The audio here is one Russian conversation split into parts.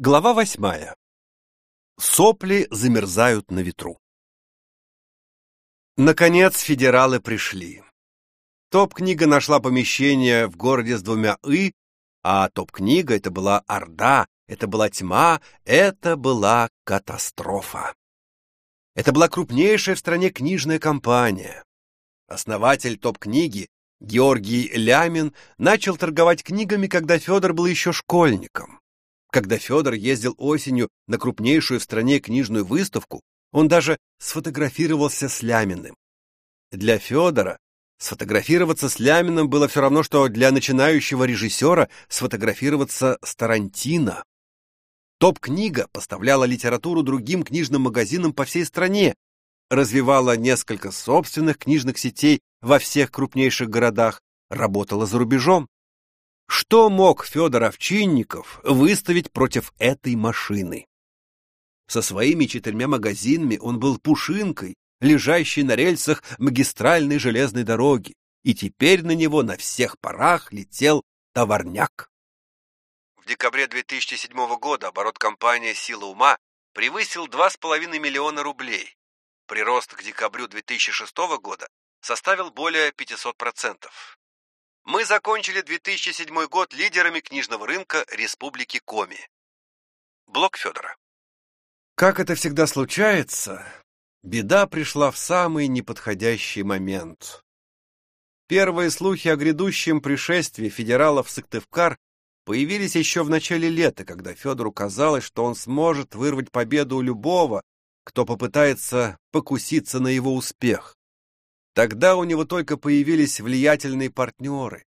Глава восьмая. Сопли замерзают на ветру. Наконец федералы пришли. Топ-книга нашла помещение в городе с двумя «и», а топ-книга — это была Орда, это была тьма, это была катастрофа. Это была крупнейшая в стране книжная компания. Основатель топ-книги Георгий Лямин начал торговать книгами, когда Федор был еще школьником. Когда Федор ездил осенью на крупнейшую в стране книжную выставку, он даже сфотографировался с Ляминым. Для Федора сфотографироваться с Ляминым было все равно, что для начинающего режиссера сфотографироваться с Тарантино. Топ-книга поставляла литературу другим книжным магазинам по всей стране, развивала несколько собственных книжных сетей во всех крупнейших городах, работала за рубежом. Что мог Федор Овчинников выставить против этой машины? Со своими четырьмя магазинами он был пушинкой, лежащей на рельсах магистральной железной дороги, и теперь на него на всех парах летел товарняк. В декабре 2007 года оборот компании «Сила ума» превысил 2,5 миллиона рублей. Прирост к декабрю 2006 года составил более 500%. Мы закончили 2007 год лидерами книжного рынка Республики Коми. Блок Федора. Как это всегда случается, беда пришла в самый неподходящий момент. Первые слухи о грядущем пришествии федералов в Сыктывкар появились еще в начале лета, когда Федору казалось, что он сможет вырвать победу у любого, кто попытается покуситься на его успех. Тогда у него только появились влиятельные партнеры.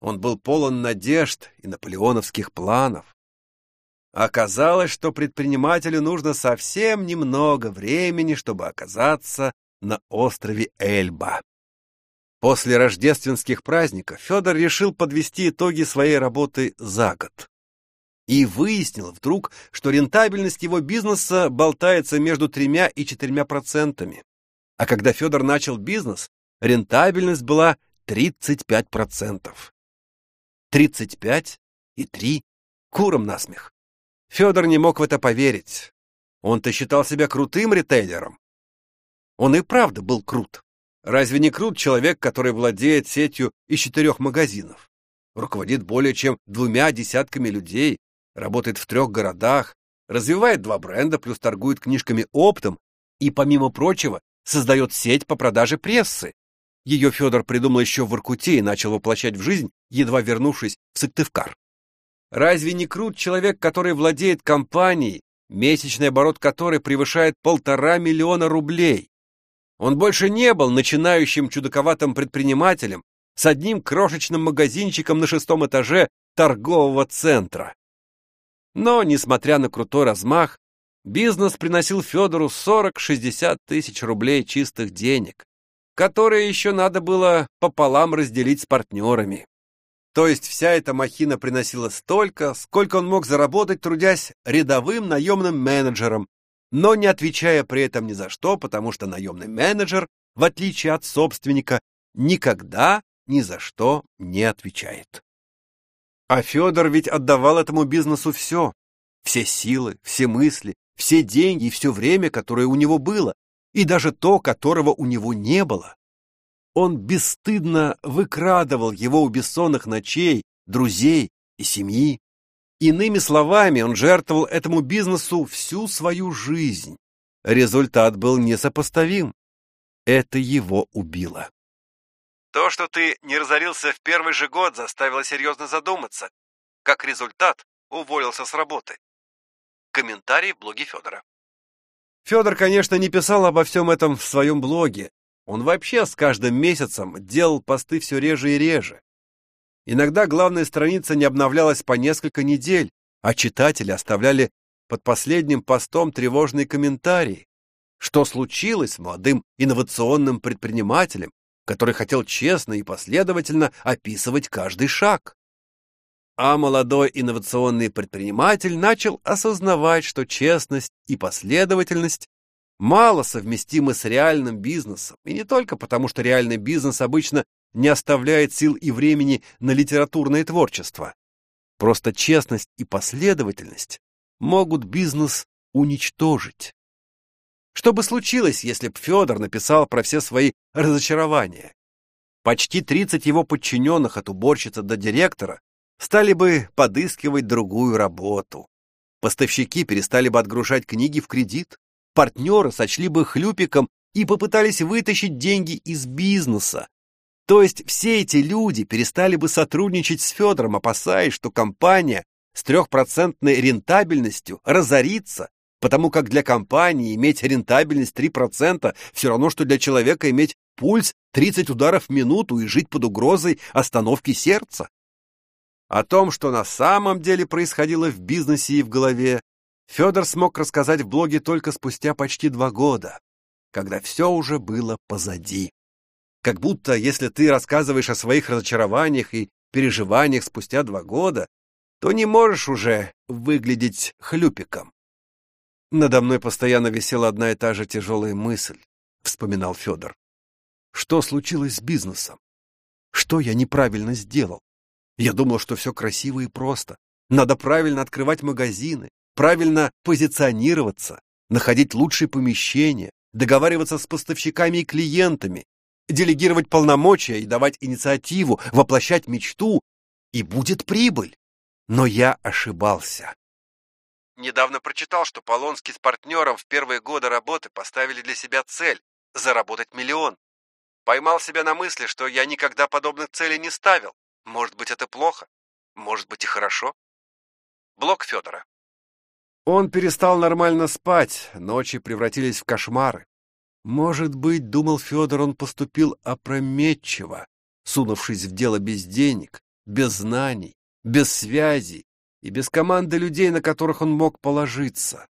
Он был полон надежд и наполеоновских планов. Оказалось, что предпринимателю нужно совсем немного времени, чтобы оказаться на острове Эльба. После рождественских праздников Федор решил подвести итоги своей работы за год. И выяснил вдруг, что рентабельность его бизнеса болтается между тремя и четырьмя процентами. А когда Федор начал бизнес, рентабельность была 35%. 35 и 3 куром насмех. Федор не мог в это поверить. Он-то считал себя крутым ритейлером. Он и правда был крут. Разве не крут человек, который владеет сетью из четырех магазинов? Руководит более чем двумя десятками людей, работает в трех городах, развивает два бренда, плюс торгует книжками оптом и, помимо прочего, создает сеть по продаже прессы. Ее Федор придумал еще в Иркуте и начал воплощать в жизнь, едва вернувшись в Сыктывкар. Разве не крут человек, который владеет компанией, месячный оборот которой превышает полтора миллиона рублей? Он больше не был начинающим чудаковатым предпринимателем с одним крошечным магазинчиком на шестом этаже торгового центра. Но, несмотря на крутой размах, Бизнес приносил Федору 40-60 тысяч рублей чистых денег, которые еще надо было пополам разделить с партнерами. То есть вся эта махина приносила столько, сколько он мог заработать, трудясь рядовым наемным менеджером, но не отвечая при этом ни за что, потому что наемный менеджер, в отличие от собственника, никогда ни за что не отвечает. А Федор ведь отдавал этому бизнесу все. Все силы, все мысли, все деньги и все время, которое у него было, и даже то, которого у него не было. Он бесстыдно выкрадывал его у бессонных ночей, друзей и семьи. Иными словами, он жертвовал этому бизнесу всю свою жизнь. Результат был несопоставим. Это его убило. То, что ты не разорился в первый же год, заставило серьезно задуматься. Как результат, уволился с работы. Комментарий в блоге Федора. Федор, конечно, не писал обо всем этом в своем блоге. Он вообще с каждым месяцем делал посты все реже и реже. Иногда главная страница не обновлялась по несколько недель, а читатели оставляли под последним постом тревожные комментарии. Что случилось с молодым инновационным предпринимателем, который хотел честно и последовательно описывать каждый шаг? А молодой инновационный предприниматель начал осознавать, что честность и последовательность мало совместимы с реальным бизнесом. И не только потому, что реальный бизнес обычно не оставляет сил и времени на литературное творчество. Просто честность и последовательность могут бизнес уничтожить. Что бы случилось, если б Федор написал про все свои разочарования? Почти 30 его подчиненных от уборщицы до директора стали бы подыскивать другую работу. Поставщики перестали бы отгружать книги в кредит, партнеры сочли бы хлюпиком и попытались вытащить деньги из бизнеса. То есть все эти люди перестали бы сотрудничать с Федором, опасаясь, что компания с трехпроцентной рентабельностью разорится, потому как для компании иметь рентабельность 3% все равно, что для человека иметь пульс 30 ударов в минуту и жить под угрозой остановки сердца. О том, что на самом деле происходило в бизнесе и в голове, Федор смог рассказать в блоге только спустя почти два года, когда все уже было позади. Как будто, если ты рассказываешь о своих разочарованиях и переживаниях спустя два года, то не можешь уже выглядеть хлюпиком. Надо мной постоянно висела одна и та же тяжелая мысль, вспоминал Федор. Что случилось с бизнесом? Что я неправильно сделал? Я думал, что все красиво и просто. Надо правильно открывать магазины, правильно позиционироваться, находить лучшие помещения, договариваться с поставщиками и клиентами, делегировать полномочия и давать инициативу, воплощать мечту, и будет прибыль. Но я ошибался. Недавно прочитал, что Полонский с партнером в первые годы работы поставили для себя цель – заработать миллион. Поймал себя на мысли, что я никогда подобных целей не ставил, может быть, это плохо, может быть и хорошо. Блок Федора. Он перестал нормально спать, ночи превратились в кошмары. Может быть, думал Федор, он поступил опрометчиво, сунувшись в дело без денег, без знаний, без связей и без команды людей, на которых он мог положиться.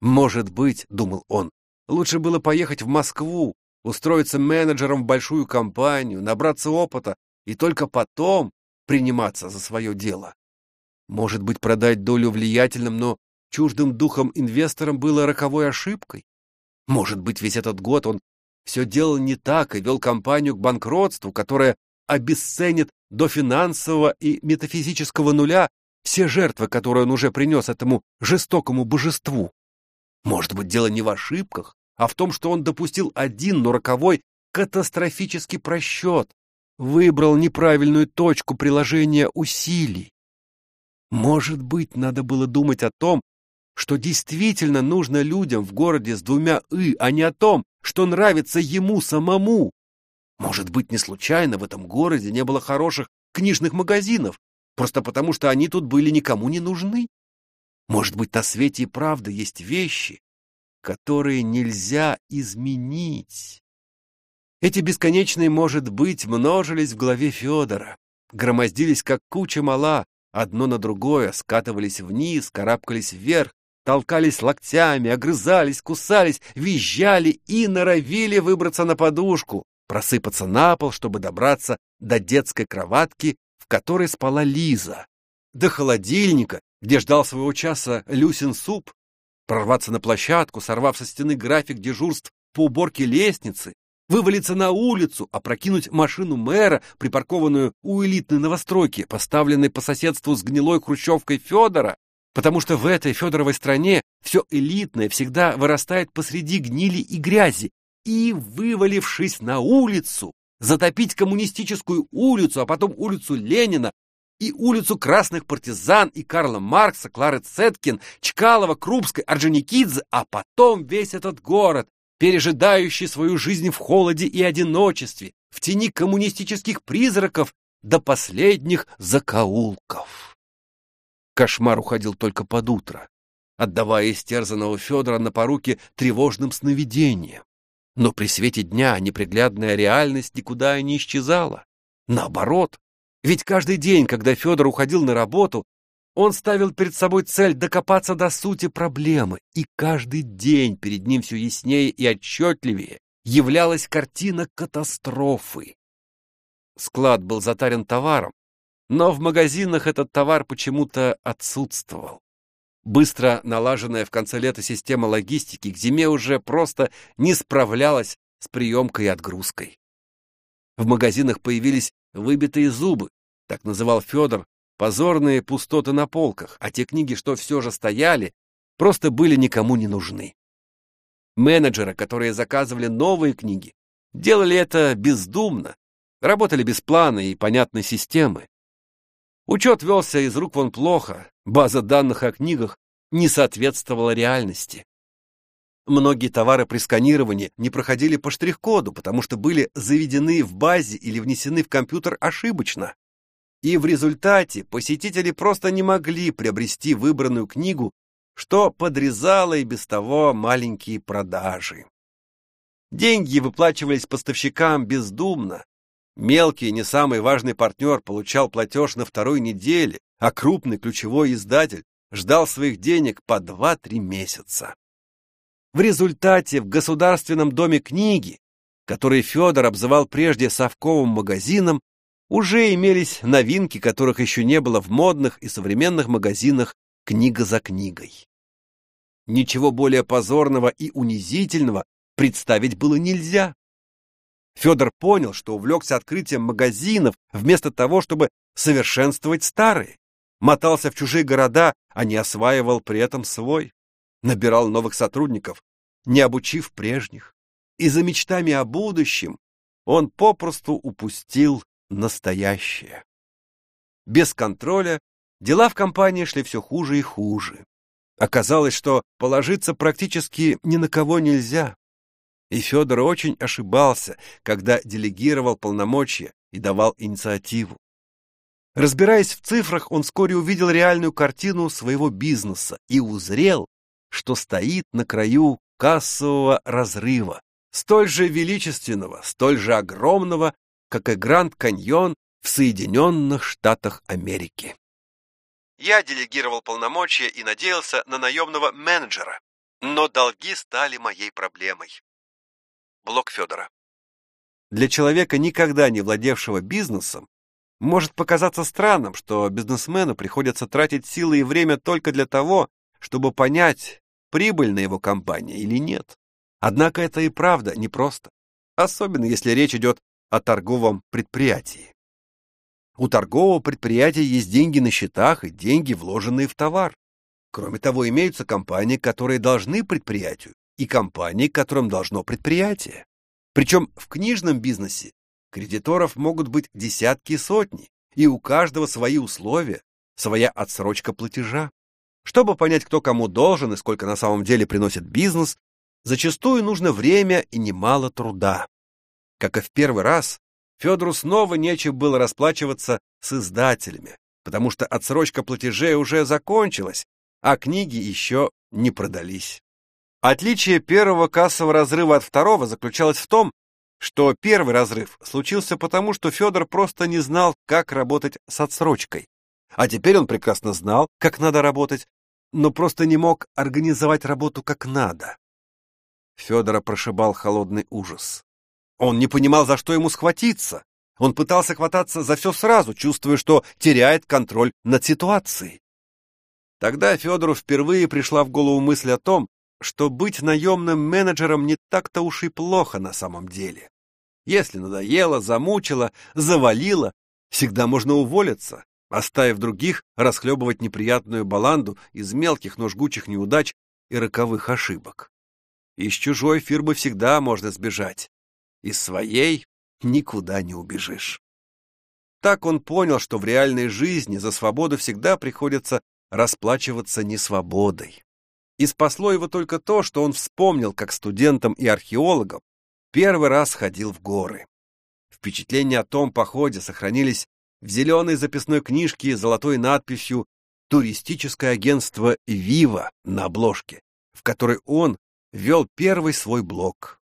Может быть, думал он, лучше было поехать в Москву, устроиться менеджером в большую компанию, набраться опыта и только потом приниматься за свое дело. Может быть, продать долю влиятельным, но чуждым духом инвесторам было роковой ошибкой? Может быть, весь этот год он все делал не так и вел компанию к банкротству, которое обесценит до финансового и метафизического нуля все жертвы, которые он уже принес этому жестокому божеству. Может быть, дело не в ошибках, а в том, что он допустил один, но роковой катастрофический просчет, выбрал неправильную точку приложения усилий. Может быть, надо было думать о том, что действительно нужно людям в городе с двумя «и», а не о том, что нравится ему самому. Может быть, не случайно в этом городе не было хороших книжных магазинов, просто потому что они тут были никому не нужны. Может быть, на свете и правда есть вещи, которые нельзя изменить. Эти бесконечные «может быть» множились в голове Федора, громоздились, как куча мала, одно на другое, скатывались вниз, карабкались вверх, толкались локтями, огрызались, кусались, визжали и норовили выбраться на подушку, просыпаться на пол, чтобы добраться до детской кроватки, в которой спала Лиза, до холодильника, где ждал своего часа Люсин суп, прорваться на площадку, сорвав со стены график дежурств по уборке лестницы, вывалиться на улицу, опрокинуть машину мэра, припаркованную у элитной новостройки, поставленной по соседству с гнилой хрущевкой Федора, потому что в этой Федоровой стране все элитное всегда вырастает посреди гнили и грязи, и, вывалившись на улицу, затопить коммунистическую улицу, а потом улицу Ленина, и улицу красных партизан, и Карла Маркса, Клары Цеткин, Чкалова, Крупской, Орджоникидзе, а потом весь этот город, пережидающий свою жизнь в холоде и одиночестве, в тени коммунистических призраков до последних закоулков. Кошмар уходил только под утро, отдавая истерзанного Федора на поруки тревожным сновидениям. Но при свете дня неприглядная реальность никуда и не исчезала. Наоборот, ведь каждый день, когда Федор уходил на работу, он ставил перед собой цель докопаться до сути проблемы, и каждый день перед ним все яснее и отчетливее являлась картина катастрофы. Склад был затарен товаром, но в магазинах этот товар почему-то отсутствовал. Быстро налаженная в конце лета система логистики к зиме уже просто не справлялась с приемкой и отгрузкой. В магазинах появились выбитые зубы, так называл Федор позорные пустоты на полках, а те книги, что все же стояли, просто были никому не нужны. Менеджеры, которые заказывали новые книги, делали это бездумно, работали без плана и понятной системы. Учет велся из рук вон плохо, база данных о книгах не соответствовала реальности. Многие товары при сканировании не проходили по штрих-коду, потому что были заведены в базе или внесены в компьютер ошибочно. И в результате посетители просто не могли приобрести выбранную книгу, что подрезало и без того маленькие продажи. Деньги выплачивались поставщикам бездумно. Мелкий, не самый важный партнер получал платеж на второй неделе, а крупный ключевой издатель ждал своих денег по 2-3 месяца. В результате в Государственном доме книги, который Федор обзывал прежде совковым магазином, уже имелись новинки, которых еще не было в модных и современных магазинах книга за книгой. Ничего более позорного и унизительного представить было нельзя. Федор понял, что увлекся открытием магазинов вместо того, чтобы совершенствовать старые. Мотался в чужие города, а не осваивал при этом свой набирал новых сотрудников, не обучив прежних. И за мечтами о будущем он попросту упустил настоящее. Без контроля дела в компании шли все хуже и хуже. Оказалось, что положиться практически ни на кого нельзя. И Федор очень ошибался, когда делегировал полномочия и давал инициативу. Разбираясь в цифрах, он вскоре увидел реальную картину своего бизнеса и узрел, что стоит на краю кассового разрыва, столь же величественного, столь же огромного, как и Гранд-Каньон в Соединенных Штатах Америки. Я делегировал полномочия и надеялся на наемного менеджера, но долги стали моей проблемой. Блок Федора. Для человека, никогда не владевшего бизнесом, может показаться странным, что бизнесмену приходится тратить силы и время только для того, чтобы понять, прибыльна его компания или нет. Однако это и правда непросто, особенно если речь идет о торговом предприятии. У торгового предприятия есть деньги на счетах и деньги, вложенные в товар. Кроме того, имеются компании, которые должны предприятию, и компании, которым должно предприятие. Причем в книжном бизнесе кредиторов могут быть десятки и сотни, и у каждого свои условия, своя отсрочка платежа. Чтобы понять, кто кому должен и сколько на самом деле приносит бизнес, зачастую нужно время и немало труда. Как и в первый раз, Федору снова нечем было расплачиваться с издателями, потому что отсрочка платежей уже закончилась, а книги еще не продались. Отличие первого кассового разрыва от второго заключалось в том, что первый разрыв случился потому, что Федор просто не знал, как работать с отсрочкой. А теперь он прекрасно знал, как надо работать, но просто не мог организовать работу как надо. Федора прошибал холодный ужас. Он не понимал, за что ему схватиться. Он пытался хвататься за все сразу, чувствуя, что теряет контроль над ситуацией. Тогда Федору впервые пришла в голову мысль о том, что быть наемным менеджером не так-то уж и плохо на самом деле. Если надоело, замучило, завалило, всегда можно уволиться, оставив других расхлебывать неприятную баланду из мелких, но жгучих неудач и роковых ошибок. Из чужой фирмы всегда можно сбежать. Из своей никуда не убежишь. Так он понял, что в реальной жизни за свободу всегда приходится расплачиваться несвободой. И спасло его только то, что он вспомнил, как студентом и археологом первый раз ходил в горы. Впечатления о том походе сохранились в зеленой записной книжке с золотой надписью «Туристическое агентство Вива» на обложке, в которой он вел первый свой блог.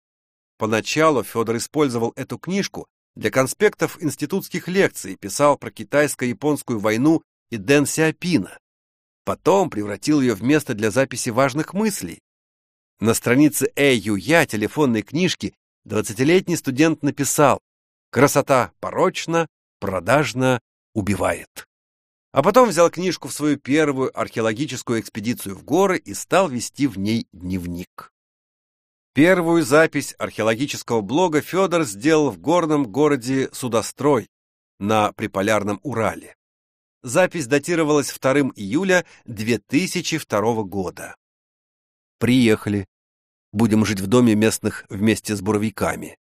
Поначалу Федор использовал эту книжку для конспектов институтских лекций, писал про китайско-японскую войну и Дэн Сиапина. Потом превратил ее в место для записи важных мыслей. На странице Эюя телефонной книжки 20-летний студент написал «Красота порочна, продажно убивает. А потом взял книжку в свою первую археологическую экспедицию в горы и стал вести в ней дневник. Первую запись археологического блога Федор сделал в горном городе Судострой на Приполярном Урале. Запись датировалась 2 июля 2002 года. Приехали. Будем жить в доме местных вместе с буровиками.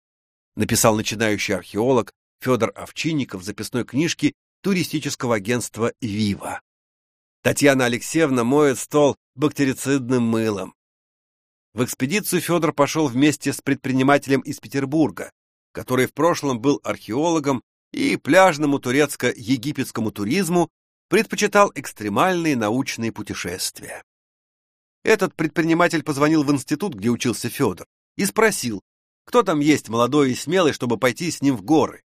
Написал начинающий археолог Федор Овчинников в записной книжке туристического агентства «Вива». Татьяна Алексеевна моет стол бактерицидным мылом. В экспедицию Федор пошел вместе с предпринимателем из Петербурга, который в прошлом был археологом и пляжному турецко-египетскому туризму предпочитал экстремальные научные путешествия. Этот предприниматель позвонил в институт, где учился Федор, и спросил, кто там есть молодой и смелый, чтобы пойти с ним в горы.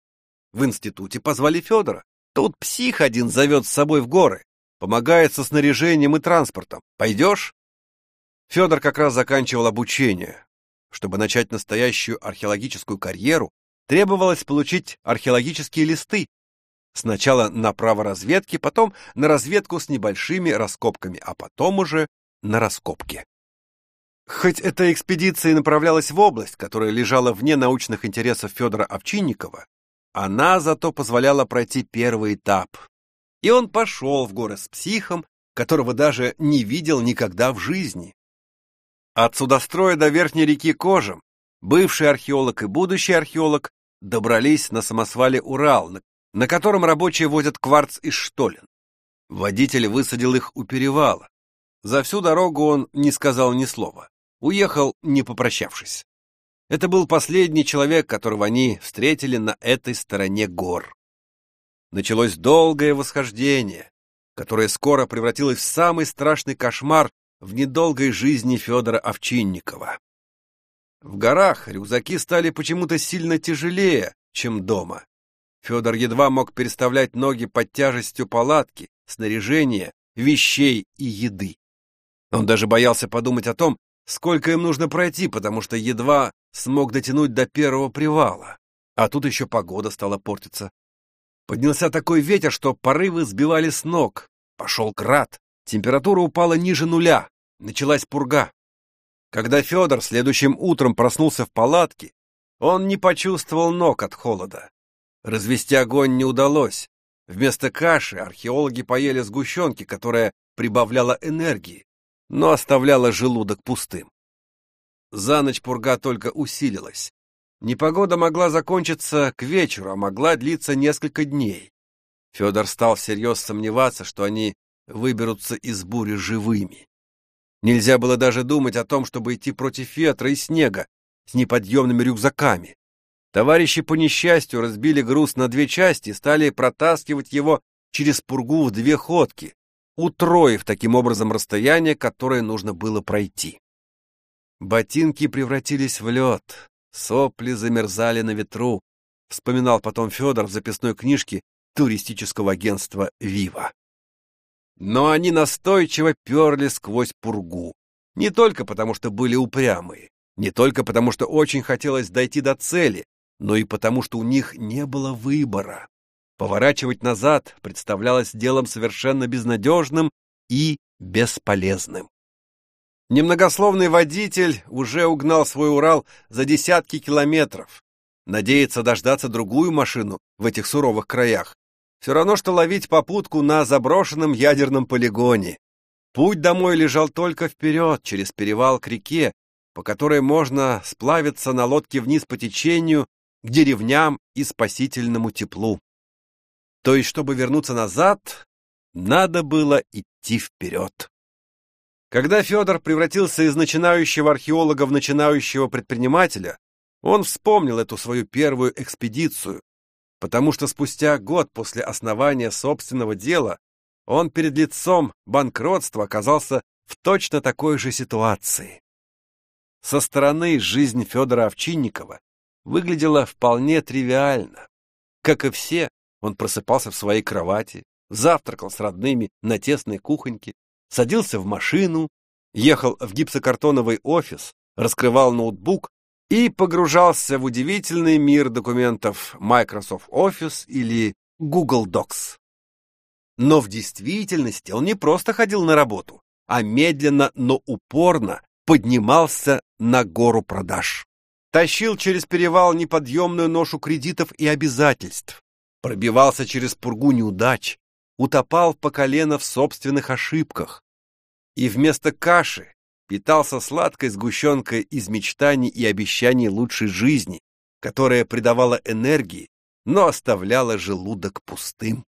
В институте позвали Федора. Тут псих один зовет с собой в горы, помогает со снаряжением и транспортом. Пойдешь? Федор как раз заканчивал обучение. Чтобы начать настоящую археологическую карьеру, требовалось получить археологические листы. Сначала на право разведки, потом на разведку с небольшими раскопками, а потом уже на раскопки. Хоть эта экспедиция и направлялась в область, которая лежала вне научных интересов Федора Овчинникова, она зато позволяла пройти первый этап. И он пошел в горы с психом, которого даже не видел никогда в жизни. От судостроя до верхней реки Кожем бывший археолог и будущий археолог добрались на самосвале Урал, на котором рабочие возят кварц из штолен. Водитель высадил их у перевала. За всю дорогу он не сказал ни слова. Уехал, не попрощавшись. Это был последний человек, которого они встретили на этой стороне гор. Началось долгое восхождение, которое скоро превратилось в самый страшный кошмар в недолгой жизни Федора Овчинникова. В горах рюкзаки стали почему-то сильно тяжелее, чем дома. Федор едва мог переставлять ноги под тяжестью палатки, снаряжения, вещей и еды. Он даже боялся подумать о том, сколько им нужно пройти, потому что едва смог дотянуть до первого привала. А тут еще погода стала портиться. Поднялся такой ветер, что порывы сбивали с ног. Пошел град. Температура упала ниже нуля. Началась пурга. Когда Федор следующим утром проснулся в палатке, он не почувствовал ног от холода. Развести огонь не удалось. Вместо каши археологи поели сгущенки, которая прибавляла энергии, но оставляла желудок пустым. За ночь пурга только усилилась. Непогода могла закончиться к вечеру, а могла длиться несколько дней. Федор стал всерьез сомневаться, что они выберутся из бури живыми. Нельзя было даже думать о том, чтобы идти против ветра и снега с неподъемными рюкзаками. Товарищи по несчастью разбили груз на две части и стали протаскивать его через пургу в две ходки, утроив таким образом расстояние, которое нужно было пройти. Ботинки превратились в лед, сопли замерзали на ветру, вспоминал потом Федор в записной книжке туристического агентства «Вива». Но они настойчиво перли сквозь пургу. Не только потому, что были упрямые, не только потому, что очень хотелось дойти до цели, но и потому, что у них не было выбора. Поворачивать назад представлялось делом совершенно безнадежным и бесполезным. Немногословный водитель уже угнал свой Урал за десятки километров. Надеется дождаться другую машину в этих суровых краях, все равно, что ловить попутку на заброшенном ядерном полигоне. Путь домой лежал только вперед, через перевал к реке, по которой можно сплавиться на лодке вниз по течению к деревням и спасительному теплу. То есть, чтобы вернуться назад, надо было идти вперед. Когда Федор превратился из начинающего археолога в начинающего предпринимателя, он вспомнил эту свою первую экспедицию, потому что спустя год после основания собственного дела он перед лицом банкротства оказался в точно такой же ситуации. Со стороны жизнь Федора Овчинникова выглядела вполне тривиально. Как и все, он просыпался в своей кровати, завтракал с родными на тесной кухоньке, садился в машину, ехал в гипсокартоновый офис, раскрывал ноутбук и погружался в удивительный мир документов Microsoft Office или Google Docs. Но в действительности он не просто ходил на работу, а медленно, но упорно поднимался на гору продаж. Тащил через перевал неподъемную ношу кредитов и обязательств, пробивался через пургу неудач, утопал по колено в собственных ошибках. И вместо каши питался сладкой сгущенкой из мечтаний и обещаний лучшей жизни, которая придавала энергии, но оставляла желудок пустым.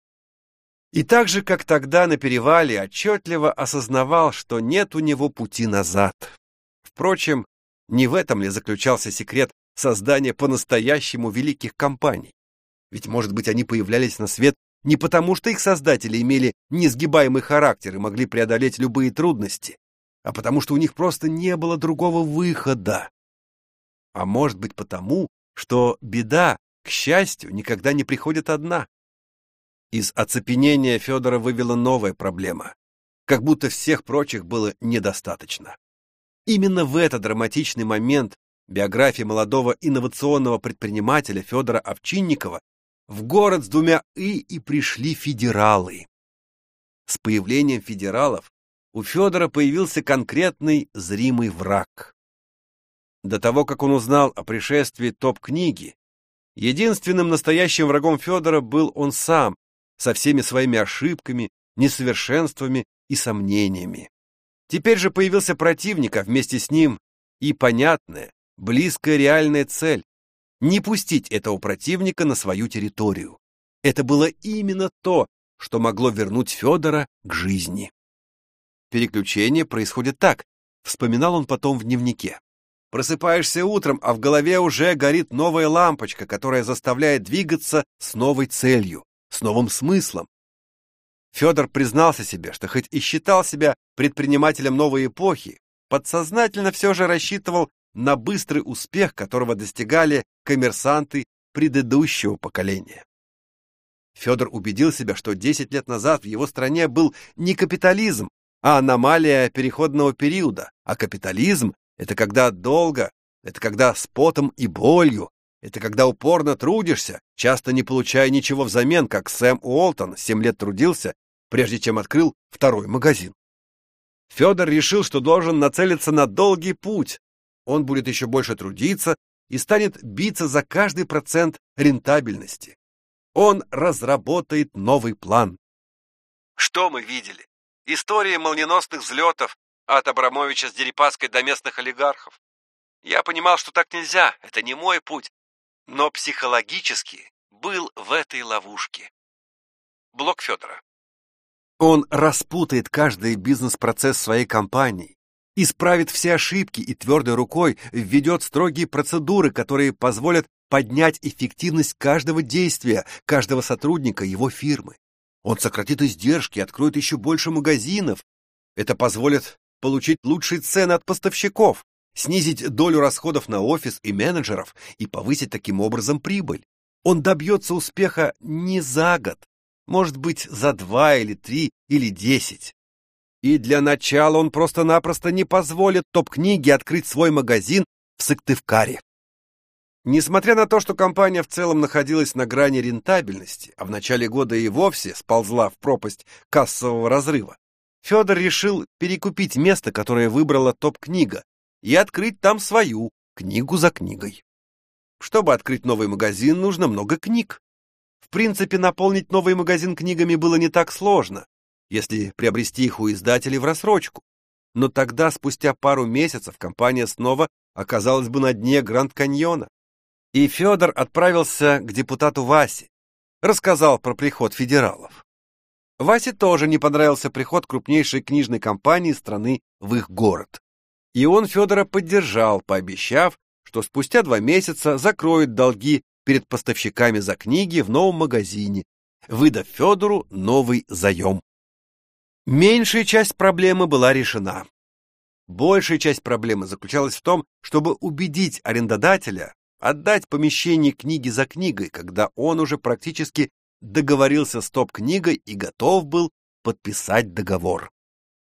И так же, как тогда на перевале, отчетливо осознавал, что нет у него пути назад. Впрочем, не в этом ли заключался секрет создания по-настоящему великих компаний? Ведь, может быть, они появлялись на свет не потому, что их создатели имели несгибаемый характер и могли преодолеть любые трудности, а потому что у них просто не было другого выхода. А может быть потому, что беда, к счастью, никогда не приходит одна. Из оцепенения Федора вывела новая проблема. Как будто всех прочих было недостаточно. Именно в этот драматичный момент биографии молодого инновационного предпринимателя Федора Овчинникова в город с двумя «и» и пришли федералы. С появлением федералов у Федора появился конкретный зримый враг. До того, как он узнал о пришествии топ-книги, единственным настоящим врагом Федора был он сам, со всеми своими ошибками, несовершенствами и сомнениями. Теперь же появился противник, а вместе с ним и понятная, близкая реальная цель — не пустить этого противника на свою территорию. Это было именно то, что могло вернуть Федора к жизни. Переключение происходит так, вспоминал он потом в дневнике. Просыпаешься утром, а в голове уже горит новая лампочка, которая заставляет двигаться с новой целью, с новым смыслом. Федор признался себе, что хоть и считал себя предпринимателем новой эпохи, подсознательно все же рассчитывал на быстрый успех, которого достигали коммерсанты предыдущего поколения. Федор убедил себя, что 10 лет назад в его стране был не капитализм, а аномалия переходного периода, а капитализм — это когда долго, это когда с потом и болью, это когда упорно трудишься, часто не получая ничего взамен, как Сэм Уолтон семь лет трудился, прежде чем открыл второй магазин. Федор решил, что должен нацелиться на долгий путь. Он будет еще больше трудиться и станет биться за каждый процент рентабельности. Он разработает новый план. Что мы видели? История молниеносных взлетов от Абрамовича с Дерипаской до местных олигархов. Я понимал, что так нельзя, это не мой путь, но психологически был в этой ловушке. Блок Федора. Он распутает каждый бизнес-процесс своей компании, исправит все ошибки и твердой рукой введет строгие процедуры, которые позволят поднять эффективность каждого действия, каждого сотрудника его фирмы. Он сократит издержки, откроет еще больше магазинов. Это позволит получить лучшие цены от поставщиков, снизить долю расходов на офис и менеджеров и повысить таким образом прибыль. Он добьется успеха не за год, может быть, за два или три или десять. И для начала он просто-напросто не позволит топ-книге открыть свой магазин в Сыктывкаре. Несмотря на то, что компания в целом находилась на грани рентабельности, а в начале года и вовсе сползла в пропасть кассового разрыва, Федор решил перекупить место, которое выбрала топ-книга, и открыть там свою, книгу за книгой. Чтобы открыть новый магазин, нужно много книг. В принципе, наполнить новый магазин книгами было не так сложно, если приобрести их у издателей в рассрочку. Но тогда, спустя пару месяцев, компания снова оказалась бы на дне Гранд-Каньона. И Федор отправился к депутату Васе, рассказал про приход федералов. Васе тоже не понравился приход крупнейшей книжной компании страны в их город. И он Федора поддержал, пообещав, что спустя два месяца закроет долги перед поставщиками за книги в новом магазине, выдав Федору новый заем. Меньшая часть проблемы была решена. Большая часть проблемы заключалась в том, чтобы убедить арендодателя отдать помещение книги за книгой, когда он уже практически договорился с топ-книгой и готов был подписать договор.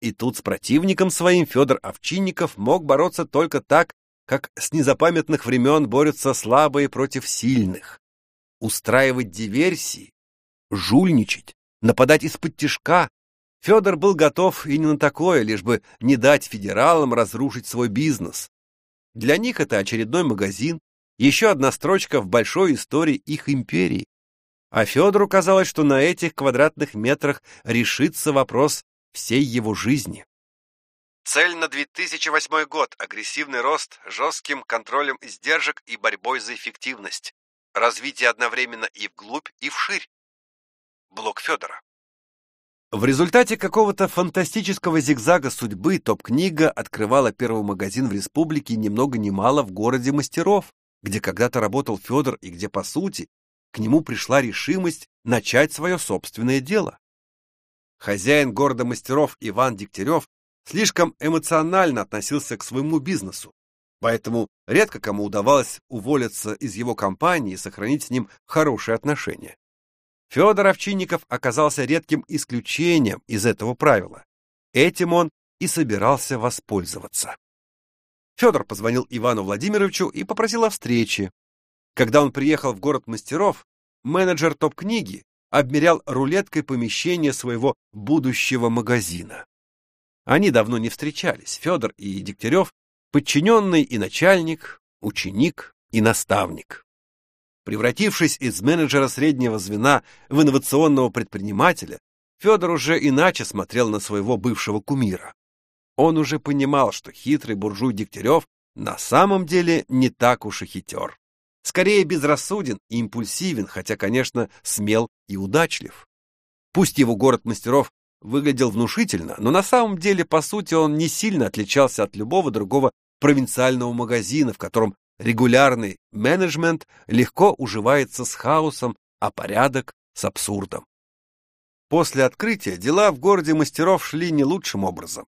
И тут с противником своим Федор Овчинников мог бороться только так, как с незапамятных времен борются слабые против сильных. Устраивать диверсии, жульничать, нападать из-под тишка. Федор был готов и не на такое, лишь бы не дать федералам разрушить свой бизнес. Для них это очередной магазин, еще одна строчка в большой истории их империи. А Федору казалось, что на этих квадратных метрах решится вопрос всей его жизни. Цель на 2008 год – агрессивный рост, жестким контролем издержек и борьбой за эффективность. Развитие одновременно и вглубь, и вширь. Блок Федора. В результате какого-то фантастического зигзага судьбы топ-книга открывала первый магазин в республике ни много ни мало в городе Мастеров, где когда-то работал Федор и где, по сути, к нему пришла решимость начать свое собственное дело. Хозяин города Мастеров Иван Дегтярев слишком эмоционально относился к своему бизнесу, поэтому редко кому удавалось уволиться из его компании и сохранить с ним хорошие отношения. Федор Овчинников оказался редким исключением из этого правила. Этим он и собирался воспользоваться. Федор позвонил Ивану Владимировичу и попросил о встрече. Когда он приехал в город мастеров, менеджер топ-книги обмерял рулеткой помещение своего будущего магазина. Они давно не встречались, Федор и Дегтярев, подчиненный и начальник, ученик и наставник. Превратившись из менеджера среднего звена в инновационного предпринимателя, Федор уже иначе смотрел на своего бывшего кумира. Он уже понимал, что хитрый буржуй Дегтярев на самом деле не так уж и хитер. Скорее безрассуден и импульсивен, хотя, конечно, смел и удачлив. Пусть его город мастеров выглядел внушительно, но на самом деле, по сути, он не сильно отличался от любого другого провинциального магазина, в котором регулярный менеджмент легко уживается с хаосом, а порядок с абсурдом. После открытия дела в городе мастеров шли не лучшим образом.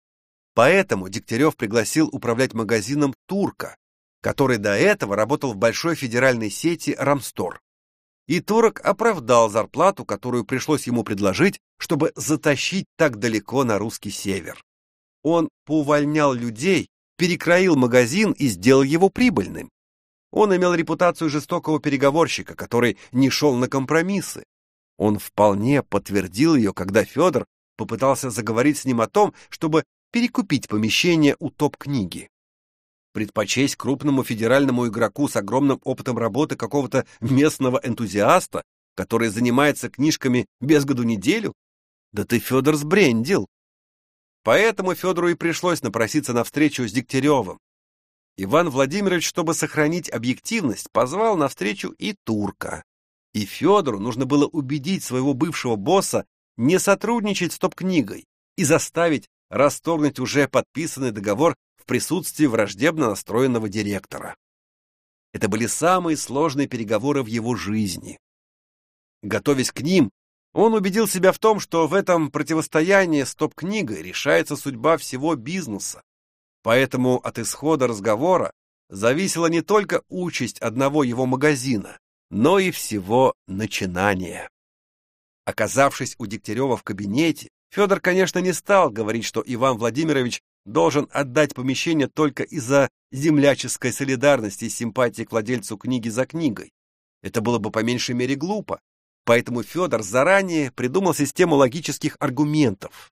Поэтому Дегтярев пригласил управлять магазином турка, который до этого работал в большой федеральной сети «Рамстор». И турок оправдал зарплату, которую пришлось ему предложить, чтобы затащить так далеко на русский север. Он поувольнял людей, перекроил магазин и сделал его прибыльным. Он имел репутацию жестокого переговорщика, который не шел на компромиссы. Он вполне подтвердил ее, когда Федор попытался заговорить с ним о том, чтобы перекупить помещение у топ-книги. Предпочесть крупному федеральному игроку с огромным опытом работы какого-то местного энтузиаста, который занимается книжками без году неделю? Да ты, Федор, сбрендил. Поэтому Федору и пришлось напроситься на встречу с Дегтяревым. Иван Владимирович, чтобы сохранить объективность, позвал на встречу и турка. И Федору нужно было убедить своего бывшего босса не сотрудничать с топ-книгой и заставить расторгнуть уже подписанный договор в присутствии враждебно настроенного директора. Это были самые сложные переговоры в его жизни. Готовясь к ним, он убедил себя в том, что в этом противостоянии с топ-книгой решается судьба всего бизнеса. Поэтому от исхода разговора зависела не только участь одного его магазина, но и всего начинания. Оказавшись у Дегтярева в кабинете, Федор, конечно, не стал говорить, что Иван Владимирович должен отдать помещение только из-за земляческой солидарности и симпатии к владельцу книги за книгой. Это было бы по меньшей мере глупо. Поэтому Федор заранее придумал систему логических аргументов.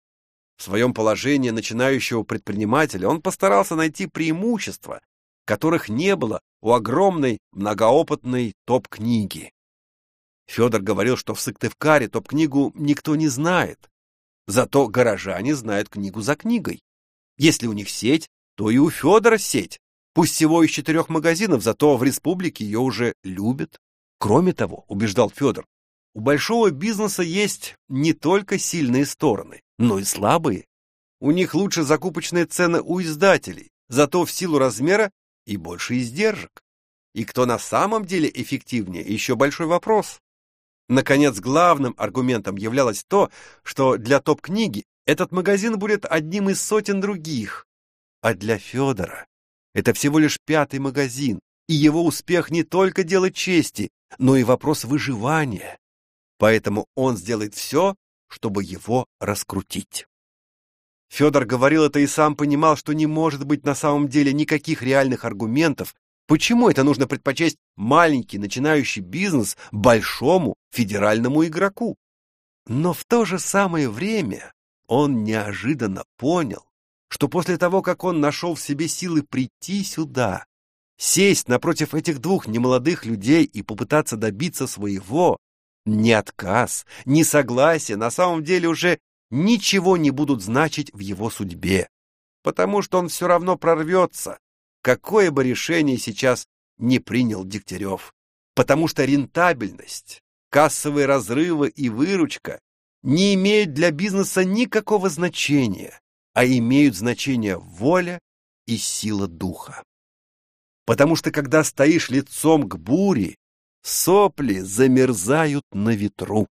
В своем положении начинающего предпринимателя он постарался найти преимущества, которых не было у огромной многоопытной топ-книги. Федор говорил, что в Сыктывкаре топ-книгу никто не знает, зато горожане знают книгу за книгой. Если у них сеть, то и у Федора сеть. Пусть всего из четырех магазинов, зато в республике ее уже любят. Кроме того, убеждал Федор, у большого бизнеса есть не только сильные стороны, но и слабые. У них лучше закупочные цены у издателей, зато в силу размера и больше издержек. И кто на самом деле эффективнее, еще большой вопрос. Наконец, главным аргументом являлось то, что для топ-книги этот магазин будет одним из сотен других. А для Федора это всего лишь пятый магазин, и его успех не только дело чести, но и вопрос выживания. Поэтому он сделает все, чтобы его раскрутить. Федор говорил это и сам понимал, что не может быть на самом деле никаких реальных аргументов, почему это нужно предпочесть маленький начинающий бизнес большому федеральному игроку. Но в то же самое время он неожиданно понял, что после того, как он нашел в себе силы прийти сюда, сесть напротив этих двух немолодых людей и попытаться добиться своего, ни отказ, ни согласие на самом деле уже ничего не будут значить в его судьбе. потому что он все равно прорвется, какое бы решение сейчас не принял Дегтярев, потому что рентабельность, кассовые разрывы и выручка не имеют для бизнеса никакого значения, а имеют значение воля и сила духа. Потому что когда стоишь лицом к буре, сопли замерзают на ветру.